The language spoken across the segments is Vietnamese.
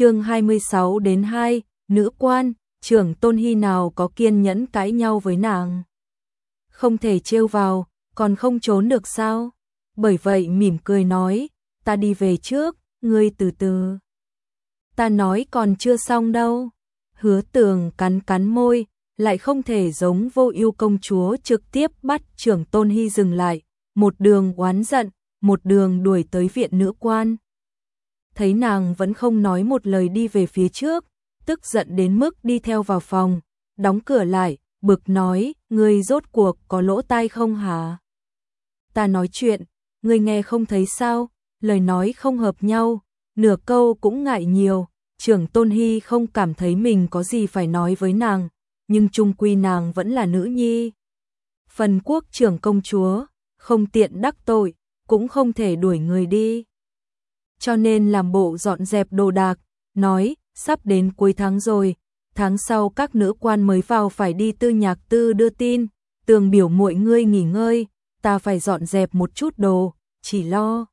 chương 26 đến 2, nữ quan, trưởng tôn hy nào có kiên nhẫn cãi nhau với nàng. Không thể trêu vào, còn không trốn được sao? Bởi vậy mỉm cười nói, ta đi về trước, ngươi từ từ. Ta nói còn chưa xong đâu. Hứa tường cắn cắn môi, lại không thể giống vô ưu công chúa trực tiếp bắt trưởng tôn hy dừng lại, một đường oán giận, một đường đuổi tới viện nữ quan. Thấy nàng vẫn không nói một lời đi về phía trước, tức giận đến mức đi theo vào phòng, đóng cửa lại, bực nói, ngươi rốt cuộc có lỗ tai không hả? Ta nói chuyện, ngươi nghe không thấy sao, lời nói không hợp nhau, nửa câu cũng ngại nhiều, trưởng Tôn Hy không cảm thấy mình có gì phải nói với nàng, nhưng trung quy nàng vẫn là nữ nhi. Phần quốc trưởng công chúa, không tiện đắc tội, cũng không thể đuổi người đi. Cho nên làm bộ dọn dẹp đồ đạc, nói, sắp đến cuối tháng rồi, tháng sau các nữ quan mới vào phải đi tư nhạc tư đưa tin, tường biểu muội ngươi nghỉ ngơi, ta phải dọn dẹp một chút đồ, chỉ lo.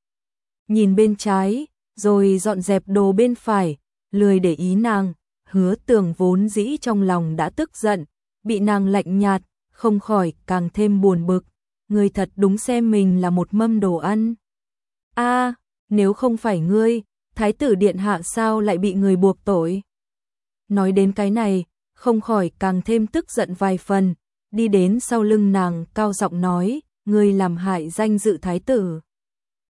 Nhìn bên trái, rồi dọn dẹp đồ bên phải, lười để ý nàng, hứa tường vốn dĩ trong lòng đã tức giận, bị nàng lạnh nhạt, không khỏi càng thêm buồn bực, người thật đúng xem mình là một mâm đồ ăn. a nếu không phải ngươi, thái tử điện hạ sao lại bị người buộc tội? Nói đến cái này, không khỏi càng thêm tức giận vài phần, đi đến sau lưng nàng cao giọng nói, ngươi làm hại danh dự thái tử.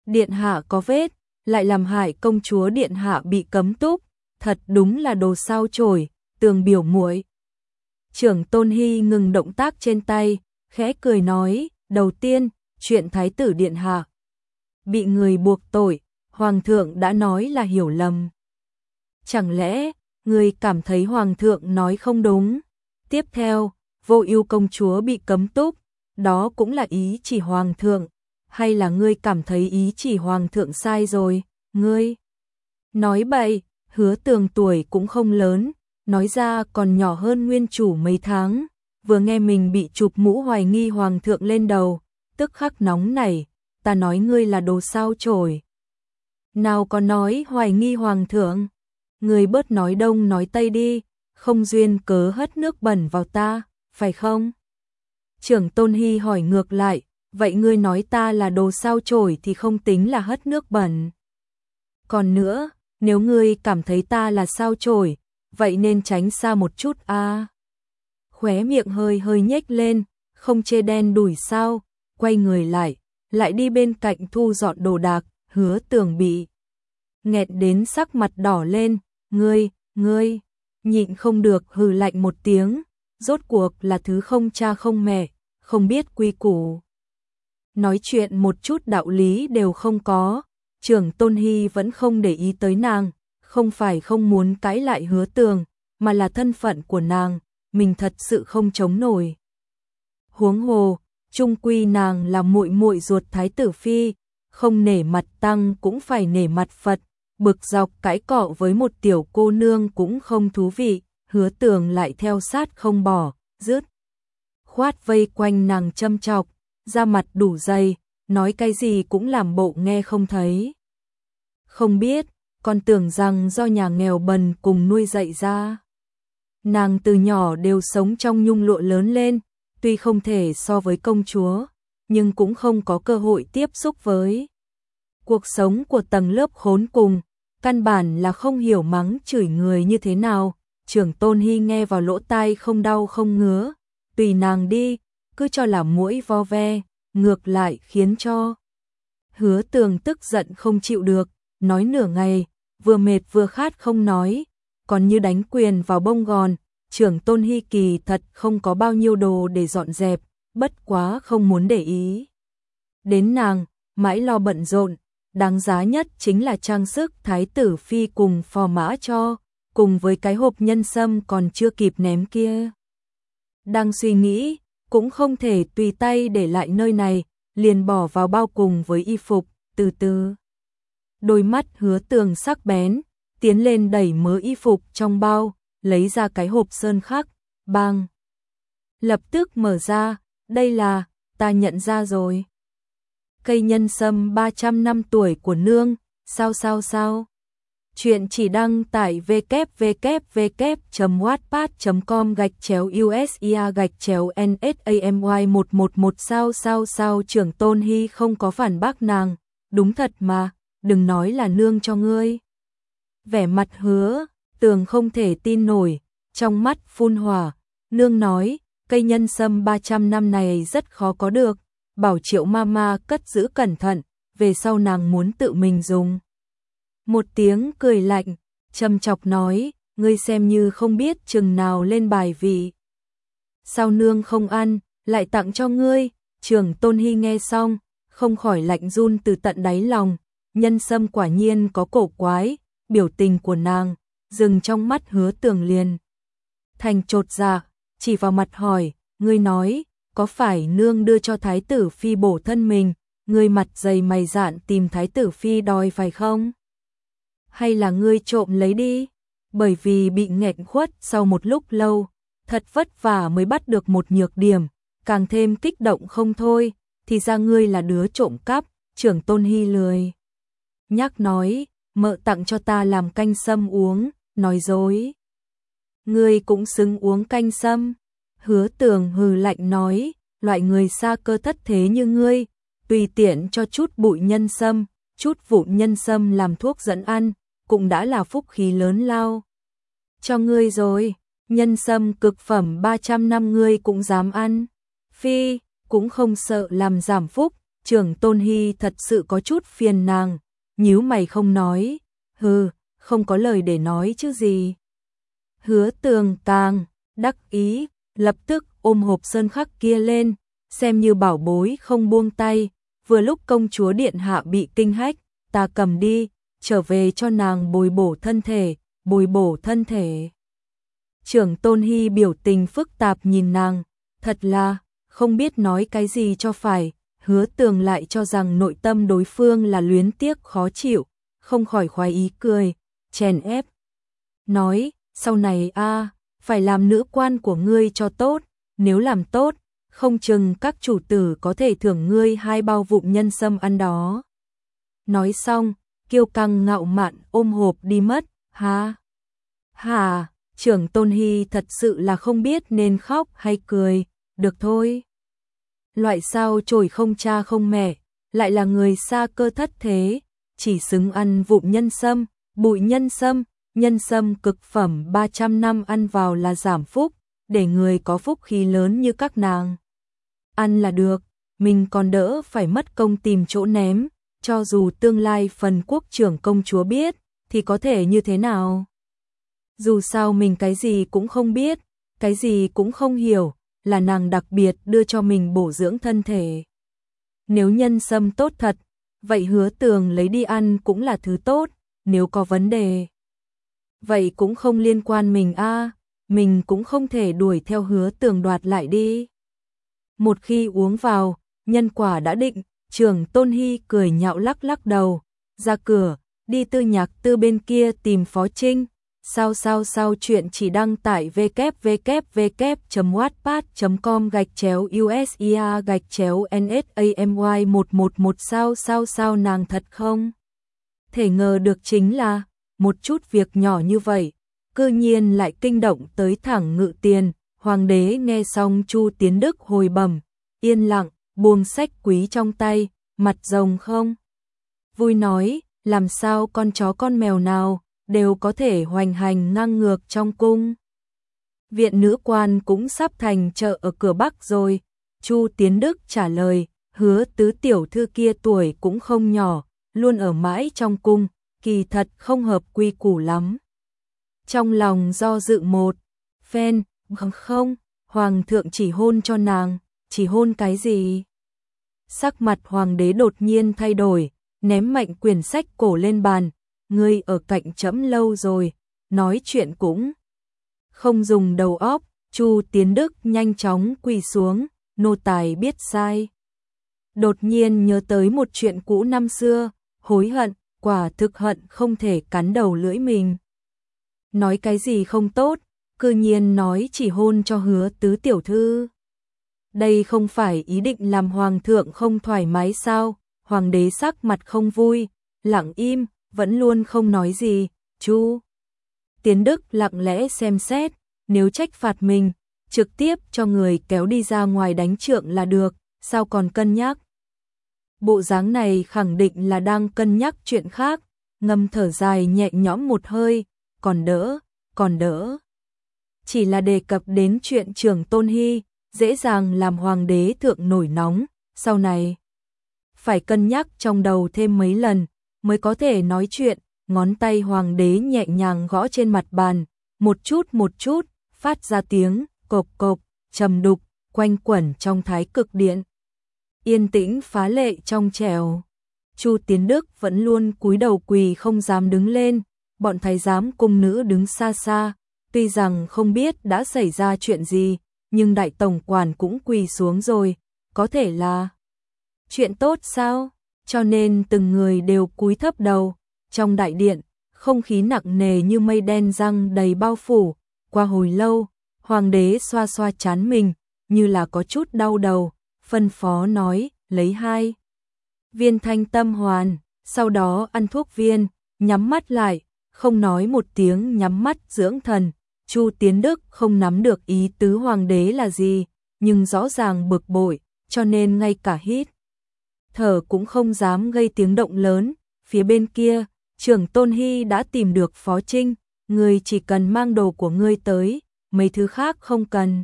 Điện hạ có vết, lại làm hại công chúa điện hạ bị cấm túc, thật đúng là đồ sao chổi, tường biểu muội. Trưởng Tôn Hy ngừng động tác trên tay, khẽ cười nói, đầu tiên, chuyện thái tử điện hạ bị người buộc tội, hoàng thượng đã nói là hiểu lầm. Chẳng lẽ người cảm thấy hoàng thượng nói không đúng? Tiếp theo, vô ưu công chúa bị cấm túc, đó cũng là ý chỉ hoàng thượng, hay là ngươi cảm thấy ý chỉ hoàng thượng sai rồi, ngươi? Nói bậy, hứa tường tuổi cũng không lớn, nói ra còn nhỏ hơn nguyên chủ mấy tháng, vừa nghe mình bị chụp mũ hoài nghi hoàng thượng lên đầu, tức khắc nóng nảy, ta nói ngươi là đồ sao chổi. Nào có nói hoài nghi hoàng thượng, người bớt nói đông nói tây đi, không duyên cớ hất nước bẩn vào ta, phải không? Trưởng Tôn Hy hỏi ngược lại, vậy ngươi nói ta là đồ sao chổi thì không tính là hất nước bẩn. Còn nữa, nếu ngươi cảm thấy ta là sao chổi, vậy nên tránh xa một chút a. Khóe miệng hơi hơi nhếch lên, không chê đen đủi sao, quay người lại, lại đi bên cạnh thu dọn đồ đạc, hứa tường bị. Nghẹt đến sắc mặt đỏ lên, ngươi, ngươi, nhịn không được hừ lạnh một tiếng, rốt cuộc là thứ không cha không mẹ, không biết quy củ. Nói chuyện một chút đạo lý đều không có, trưởng Tôn Hy vẫn không để ý tới nàng, không phải không muốn cãi lại hứa tường, mà là thân phận của nàng, mình thật sự không chống nổi. Huống hồ, trung quy nàng là muội muội ruột thái tử phi, không nể mặt tăng cũng phải nể mặt Phật, bực dọc cãi cọ với một tiểu cô nương cũng không thú vị, hứa tường lại theo sát không bỏ, rứt. Khoát vây quanh nàng châm chọc, da mặt đủ dày, nói cái gì cũng làm bộ nghe không thấy. Không biết, con tưởng rằng do nhà nghèo bần cùng nuôi dạy ra. Nàng từ nhỏ đều sống trong nhung lụa lớn lên, tuy không thể so với công chúa, nhưng cũng không có cơ hội tiếp xúc với cuộc sống của tầng lớp khốn cùng, căn bản là không hiểu mắng chửi người như thế nào. Trưởng Tôn Hy nghe vào lỗ tai không đau không ngứa, tùy nàng đi, cứ cho là mũi vo ve, ngược lại khiến cho. Hứa tường tức giận không chịu được, nói nửa ngày, vừa mệt vừa khát không nói, còn như đánh quyền vào bông gòn, trưởng tôn hy kỳ thật không có bao nhiêu đồ để dọn dẹp, bất quá không muốn để ý. Đến nàng, mãi lo bận rộn, đáng giá nhất chính là trang sức thái tử phi cùng phò mã cho, cùng với cái hộp nhân sâm còn chưa kịp ném kia. Đang suy nghĩ, cũng không thể tùy tay để lại nơi này, liền bỏ vào bao cùng với y phục, từ từ. Đôi mắt hứa tường sắc bén, tiến lên đẩy mớ y phục trong bao, lấy ra cái hộp sơn khắc, bang. Lập tức mở ra, đây là, ta nhận ra rồi. Cây nhân sâm 300 năm tuổi của nương, sao sao sao. Chuyện chỉ đăng tại www.wattpad.com gạch chéo USIA gạch chéo NSAMY 111 sao sao sao trưởng tôn hy không có phản bác nàng, đúng thật mà, đừng nói là nương cho ngươi. Vẻ mặt hứa, tường không thể tin nổi, trong mắt phun hỏa, nương nói, cây nhân sâm 300 năm này rất khó có được, bảo triệu mama cất giữ cẩn thận, về sau nàng muốn tự mình dùng. Một tiếng cười lạnh, châm chọc nói, ngươi xem như không biết chừng nào lên bài vị. Sao nương không ăn, lại tặng cho ngươi, trường tôn hy nghe xong, không khỏi lạnh run từ tận đáy lòng, nhân sâm quả nhiên có cổ quái, biểu tình của nàng, dừng trong mắt hứa tường liền. Thành trột dạ, chỉ vào mặt hỏi, ngươi nói, có phải nương đưa cho thái tử phi bổ thân mình, ngươi mặt dày mày dạn tìm thái tử phi đòi phải không? Hay là ngươi trộm lấy đi? Bởi vì bị nghẹn khuất sau một lúc lâu, thật vất vả mới bắt được một nhược điểm, càng thêm kích động không thôi, thì ra ngươi là đứa trộm cắp, trưởng tôn hy lười. Nhắc nói, mợ tặng cho ta làm canh sâm uống, nói dối. Ngươi cũng xứng uống canh sâm. Hứa tường hừ lạnh nói, loại người xa cơ thất thế như ngươi, tùy tiện cho chút bụi nhân sâm, chút vụn nhân sâm làm thuốc dẫn ăn, cũng đã là phúc khí lớn lao. Cho ngươi rồi, nhân sâm cực phẩm 300 năm ngươi cũng dám ăn. Phi, cũng không sợ làm giảm phúc, trưởng tôn hy thật sự có chút phiền nàng, nhíu mày không nói, hừ, không có lời để nói chứ gì. Hứa tường Tàng đắc ý, lập tức ôm hộp sơn khắc kia lên, xem như bảo bối không buông tay, vừa lúc công chúa điện hạ bị kinh hách, ta cầm đi, trở về cho nàng bồi bổ thân thể, bồi bổ thân thể. Trưởng Tôn Hy biểu tình phức tạp nhìn nàng, thật là, không biết nói cái gì cho phải, hứa tường lại cho rằng nội tâm đối phương là luyến tiếc khó chịu, không khỏi khoái ý cười, chèn ép. Nói, sau này a phải làm nữ quan của ngươi cho tốt, nếu làm tốt, không chừng các chủ tử có thể thưởng ngươi hai bao vụn nhân sâm ăn đó. Nói xong, kiêu căng ngạo mạn ôm hộp đi mất, ha. Hà, trưởng Tôn Hy thật sự là không biết nên khóc hay cười, được thôi. Loại sao trổi không cha không mẹ, lại là người xa cơ thất thế, chỉ xứng ăn vụn nhân sâm, bụi nhân sâm, nhân sâm cực phẩm 300 năm ăn vào là giảm phúc, để người có phúc khí lớn như các nàng. Ăn là được, mình còn đỡ phải mất công tìm chỗ ném, cho dù tương lai phần quốc trưởng công chúa biết, thì có thể như thế nào? Dù sao mình cái gì cũng không biết, cái gì cũng không hiểu, là nàng đặc biệt đưa cho mình bổ dưỡng thân thể. Nếu nhân sâm tốt thật, vậy hứa tường lấy đi ăn cũng là thứ tốt, nếu có vấn đề. Vậy cũng không liên quan mình a mình cũng không thể đuổi theo hứa tường đoạt lại đi. Một khi uống vào, nhân quả đã định, trường Tôn Hy cười nhạo lắc lắc đầu, ra cửa, đi tư nhạc tư bên kia tìm Phó Trinh. Sao sao sao chuyện chỉ đăng tại www.wattpad.com gạch chéo USIA gạch chéo NSAMY 111 sao sao sao nàng thật không? Thể ngờ được chính là, một chút việc nhỏ như vậy, cư nhiên lại kinh động tới thẳng ngự tiền, hoàng đế nghe xong Chu Tiến Đức hồi bẩm, yên lặng, buông sách quý trong tay, mặt rồng không. Vui nói, làm sao con chó con mèo nào, đều có thể hoành hành ngang ngược trong cung. Viện nữ quan cũng sắp thành chợ ở cửa Bắc rồi, Chu Tiến Đức trả lời, hứa tứ tiểu thư kia tuổi cũng không nhỏ, luôn ở mãi trong cung, kỳ thật không hợp quy củ lắm. Trong lòng do dự một, phen, không, hoàng thượng chỉ hôn cho nàng, chỉ hôn cái gì? Sắc mặt hoàng đế đột nhiên thay đổi, ném mạnh quyển sách cổ lên bàn, ngươi ở cạnh chấm lâu rồi, nói chuyện cũng không dùng đầu óc, Chu Tiến Đức nhanh chóng quỳ xuống, nô tài biết sai. Đột nhiên nhớ tới một chuyện cũ năm xưa, hối hận, quả thực hận không thể cắn đầu lưỡi mình. Nói cái gì không tốt, cư nhiên nói chỉ hôn cho hứa tứ tiểu thư. Đây không phải ý định làm hoàng thượng không thoải mái sao, hoàng đế sắc mặt không vui, lặng im, vẫn luôn không nói gì, Chu Tiến Đức lặng lẽ xem xét, nếu trách phạt mình, trực tiếp cho người kéo đi ra ngoài đánh trượng là được, sao còn cân nhắc. Bộ dáng này khẳng định là đang cân nhắc chuyện khác, ngâm thở dài nhẹ nhõm một hơi, còn đỡ, còn đỡ. Chỉ là đề cập đến chuyện trưởng Tôn Hy, dễ dàng làm hoàng đế thượng nổi nóng, sau này phải cân nhắc trong đầu thêm mấy lần mới có thể nói chuyện, ngón tay hoàng đế nhẹ nhàng gõ trên mặt bàn, một chút một chút, phát ra tiếng cộp cộp, trầm đục, quanh quẩn trong thái cực điện. Yên tĩnh phá lệ trong trèo. Chu Tiến Đức vẫn luôn cúi đầu quỳ không dám đứng lên, bọn thái giám cung nữ đứng xa xa, tuy rằng không biết đã xảy ra chuyện gì, nhưng đại tổng quản cũng quỳ xuống rồi, có thể là chuyện tốt sao? Cho nên từng người đều cúi thấp đầu, trong đại điện, không khí nặng nề như mây đen răng đầy bao phủ, qua hồi lâu, hoàng đế xoa xoa chán mình, như là có chút đau đầu, phân phó nói, lấy hai viên thanh tâm hoàn, sau đó ăn thuốc viên, nhắm mắt lại, không nói một tiếng nhắm mắt dưỡng thần. Chu Tiến Đức không nắm được ý tứ hoàng đế là gì, nhưng rõ ràng bực bội, cho nên ngay cả hít thở cũng không dám gây tiếng động lớn. Phía bên kia, trưởng Tôn Hy đã tìm được Phó Trinh, người chỉ cần mang đồ của ngươi tới, mấy thứ khác không cần.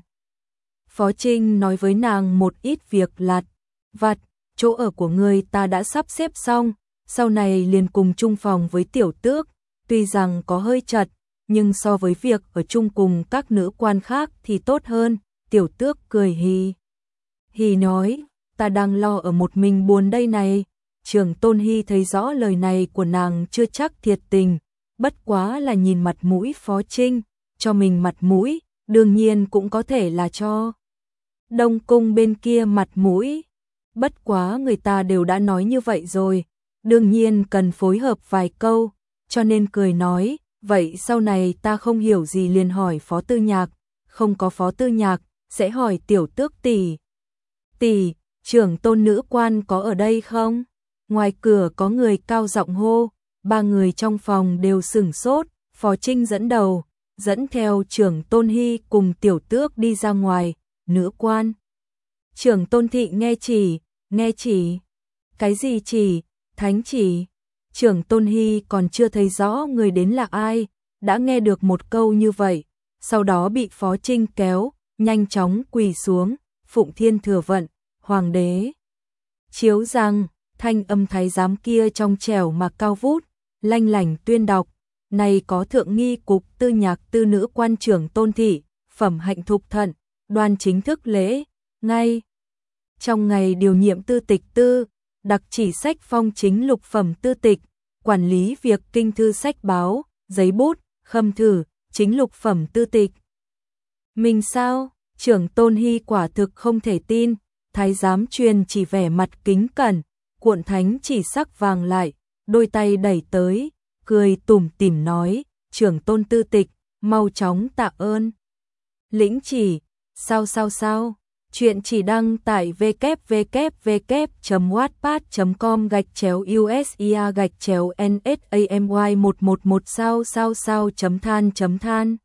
Phó Trinh nói với nàng một ít việc lặt, vặt, chỗ ở của ngươi ta đã sắp xếp xong, sau này liền cùng chung phòng với tiểu tước, tuy rằng có hơi chật, nhưng so với việc ở chung cùng các nữ quan khác thì tốt hơn, tiểu tước cười hì. Hì nói, ta đang lo ở một mình buồn đây này, trường tôn hy thấy rõ lời này của nàng chưa chắc thiệt tình, bất quá là nhìn mặt mũi phó trinh, cho mình mặt mũi, đương nhiên cũng có thể là cho. Đông cung bên kia mặt mũi, bất quá người ta đều đã nói như vậy rồi, đương nhiên cần phối hợp vài câu, cho nên cười nói, vậy sau này ta không hiểu gì liền hỏi phó tư nhạc, không có phó tư nhạc, sẽ hỏi tiểu tước tỷ. Tỷ, trưởng tôn nữ quan có ở đây không? Ngoài cửa có người cao giọng hô, ba người trong phòng đều sửng sốt, phó trinh dẫn đầu, dẫn theo trưởng tôn hy cùng tiểu tước đi ra ngoài, nữ quan. Trưởng tôn thị nghe chỉ, nghe chỉ, cái gì chỉ, thánh chỉ, trưởng tôn hy còn chưa thấy rõ người đến là ai, đã nghe được một câu như vậy, sau đó bị phó trinh kéo, nhanh chóng quỳ xuống, phụng thiên thừa vận, hoàng đế. Chiếu rằng, thanh âm thái giám kia trong trẻo mà cao vút, lanh lành tuyên đọc, này có thượng nghi cục tư nhạc tư nữ quan trưởng tôn thị, phẩm hạnh thục thận, đoan chính thức lễ, ngay. Trong ngày điều nhiệm tư tịch tư, đặc chỉ sách phong chính lục phẩm tư tịch, quản lý việc kinh thư sách báo, giấy bút, khâm thử, chính lục phẩm tư tịch. Mình sao? Trưởng tôn hy quả thực không thể tin, thái giám truyền chỉ vẻ mặt kính cẩn, cuộn thánh chỉ sắc vàng lại, đôi tay đẩy tới, cười tủm tỉm nói, trưởng tôn tư tịch, mau chóng tạ ơn. Lĩnh chỉ, sao sao sao, chuyện chỉ đăng tại www.wattpad.com gạch chéo USIA gạch chéo NSAMY 111 sao sao sao chấm than chấm than.